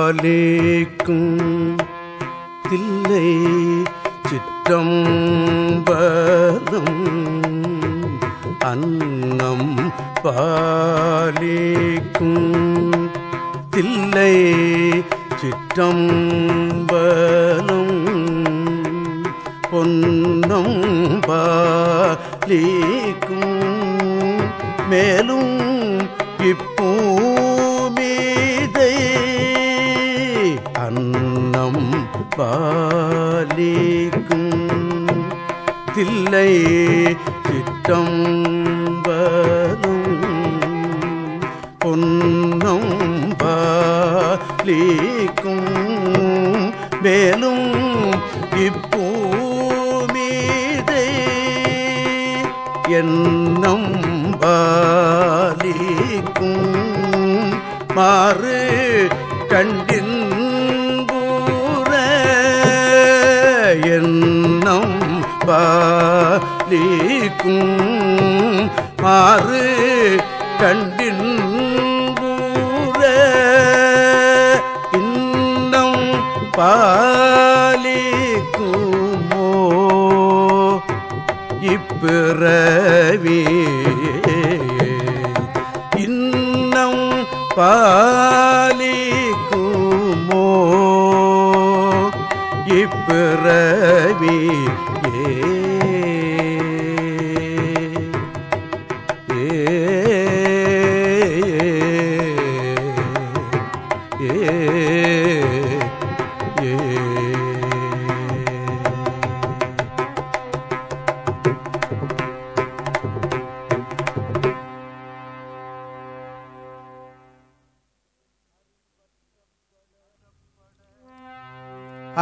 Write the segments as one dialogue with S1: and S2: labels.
S1: அன்னம்பாலேக்கும் தில்லை சிற்றம்பலம் அன்னம் பாலேக்கும் தில்லை சிற்றம்பலம் பொன்னம் பாலே பாலிக்கும் தில்லை சிற்றம்பலம் பொன்னம் பாலிக்கும். மேலும் இப்பூமீதை என்னம் பாலிக்கும். மாறு கண்டின் பாலிக்கும் மாறு கண்டின் இன்னம் பாலிக்குமோ? இப்பிறவி. இன்னம் பா இப்பிறவி ஏ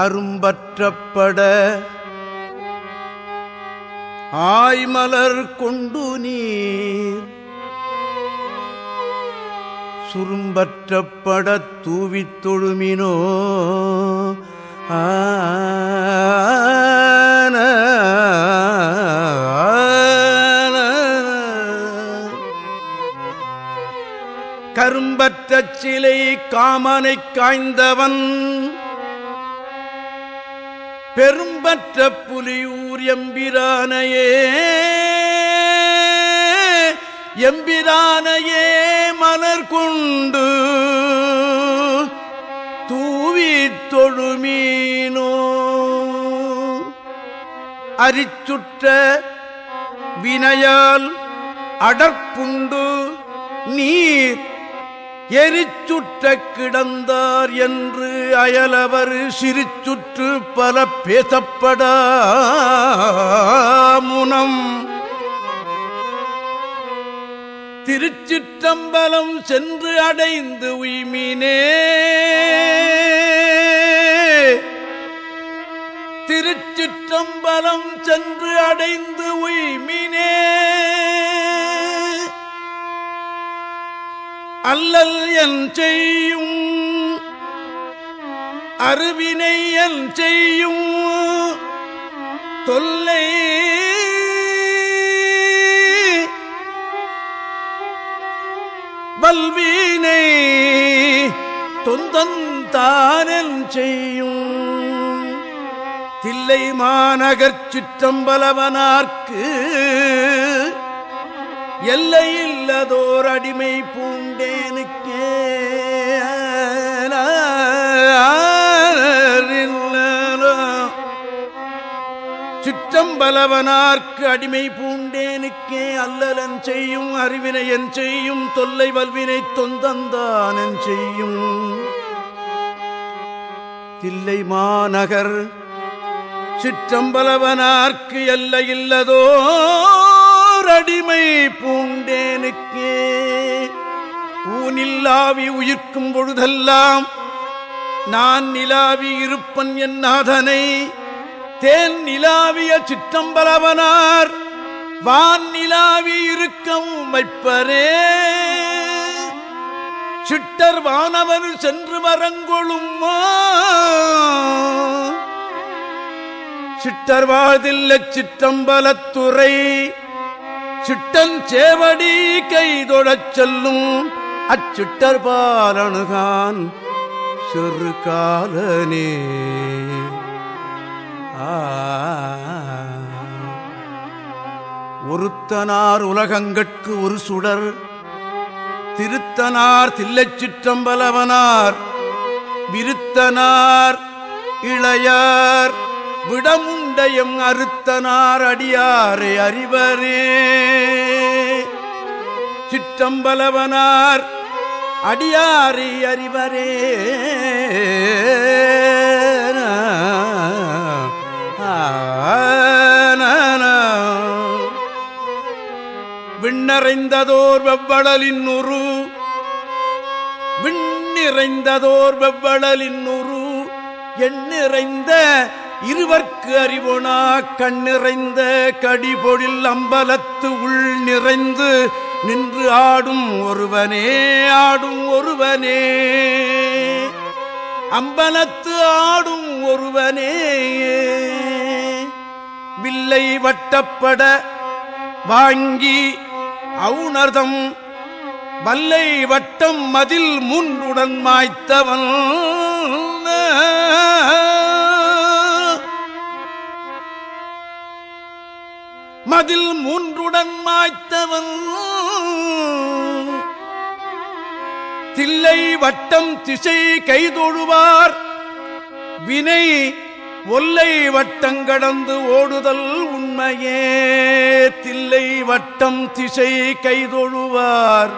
S1: அரும்பற்றப்பட ஆய்மலர் கொண்டு நீர். சுரும்பற்றப்பட தூவித் தொழுமினோ ஆன கரும்பற்ற சிலை காமனை காய்ந்தவன் பெரும்பற்ற புலியூர் எம்பிரானையே எம்பிரானையே மலர் கொண்டு தூவி தொழுமீனோ. அரிச்சுற்ற வினையால் அடற்புண்டு நீர் எரிச்சுற்ற கிடந்தார் என்று அயலவர் சிரிச்சுற்று பல பேசப்பட முனம். திருச்சிற்றம்பலம் சென்று அடைந்து உய்மினே. திருச்சிற்றம்பலம் சென்று அடைந்து உய்மினே. அல்லல் என் செய்யும் அருவினை என் செய்யும் தொல்லை வல்வீனை தொந்தந்தானன் செய்யும். தில்லை மாநகர் சிற்றம்பலவனார்க்கு எல்லையில்லதோர் அடிமை பூண்டேனுக்கே. சிற்றம்பலவனார்க்கு அடிமை பூண்டேனுக்கே அல்லலன் செய்யும் அறிவினையன் செய்யும் தொல்லை வல்வினை தொந்தந்தானன் செய்யும். தில்லை மாநகர் சிற்றம்பலவனார்க்கு எல்லையில்லதோ. அடிமை பூண்டேனுக்கு ஊனில்லாவி உயிர்க்கும் பொழுதெல்லாம் நான் நிலாவி இருப்பன் என் நாதனை. தேன் நிலாவிய சிற்றம்பலவனார் வான் நிலாவி இருக்கம் வைப்பரே. சிட்டர் வானவர் சென்று வரங்கொழும் சிட்டர் வாழ்தில்ல சிற்றம்பலத்துறை சிட்டன் சேவடி கைதொழச் செல்லும். அச்சிட்டர் பாலனுகான் சிறு காலனே. ஒருத்தனார் உலகங்கட்கு ஒரு சுடர். திருத்தனார் தில்லைச் சிற்றம்பலவனார். விருத்தனார் இளையார். விடமுண்டயம் அறுத்தனார் அடியாரை அறிவரே. சிற்றம்பலவனார் அடியாரை அறிவரே. விண்ணறைந்ததோர் வெவ்வளலின் உரு விண்ணிறைந்ததோர் வெவ்வளலின் உரு எண்ணிறைந்த இருவர்க்கு அறிவொனா கண்ணிறைந்த கடிபொழில் அம்பலத்து உள் நிறைந்து நின்று ஆடும் ஒருவனே ஆடும் ஒருவனே. அம்பலத்து ஆடும் ஒருவனே. வில்லை வட்டப்பட வாங்கி அவுணர்தம் வல்லை வட்டம் மதில் முன்றுடன் மாய்த்தவன். அதில் மூன்றுடன் மாய்த்தவன். தில்லை வட்டம் திசை கைதொழுவார். வினை ஒல்லை வட்டங்கடந்து ஓடுதல் உண்மையே. தில்லை வட்டம் திசை கைதொழுவார்.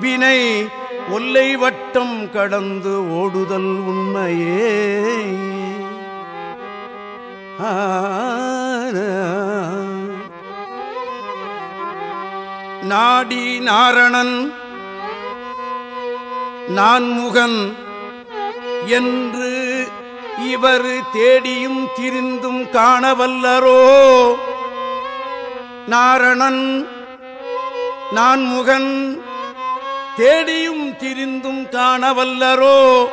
S1: வினை ஒல்லை வட்டம் கடந்து ஓடுதல் உண்மையே. ஆ. நாடி நாரணன் நான்முகன் என்று இவர் தேடியும் திரிந்தும் காணவல்லரோ? நாரணன் நான்முகன் தேடியும் திரிந்தும் காணவல்லரோ?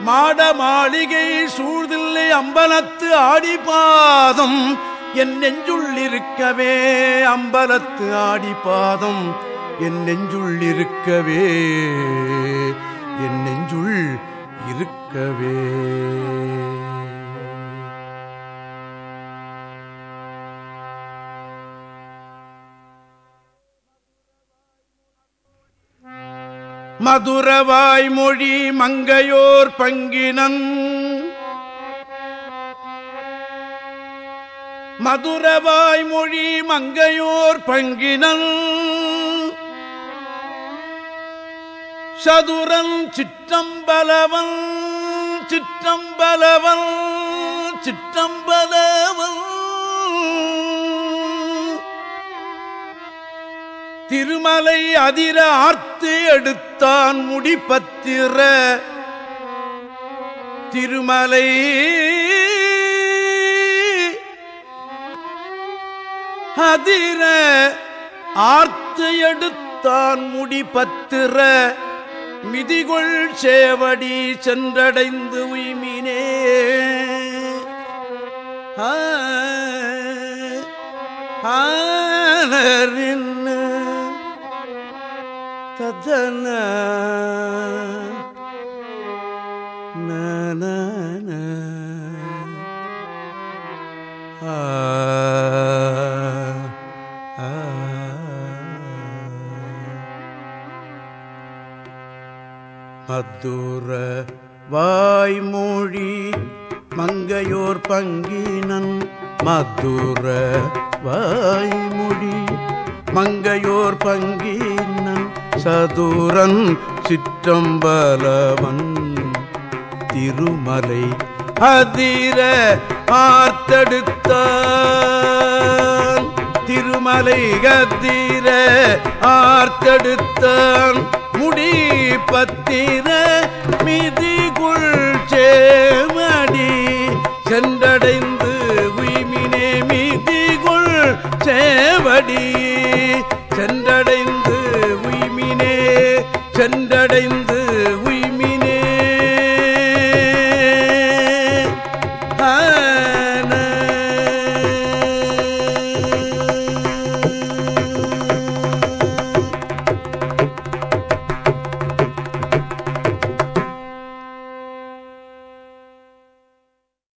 S1: மாட மாளிகை சூழ்தில்லை அம்பலத்து ஆடிபாதம் என் நெஞ்சுள் இருக்கவே அம்பலத்து ஆடிபாதம் என் நெஞ்சுள் இருக்கவே என் நெஞ்சுள் இருக்கவே. மதுரவாய் மொழி மங்கையோர் பங்கினன். மதுரவாய் மொழி மங்கையோர் பங்கினல். சதுரன் சிற்றம்பலவன் சிற்றம்பலவன் சிற்றம்பலவன். திருமலை அதிர ஆர்த்து எடுத்தான் முடிப்பத்திர திருமலை அதிர ஆர்த்து எடுத்தான் முடி பத்திர. மிதிகொள் சேவடி சென்றடைந்து உய்மினே. ததன. நன ஆ. அத்துற வாய்மொழி மங்கையோர் பங்கினன் மதுர வாய்மொழி மங்கையோர் பங்கினன் சதுரன் சிற்றம்பலவன். திருமலை அதிர ஆர்த்தெடுத்தான் திருமலை கத்திர ஆர்த்தெடுத்தான். முடி பத்திர மிதிகுள் சேமடி சென்றடைந்து உய்மினே மிதிகுள் சேவடி.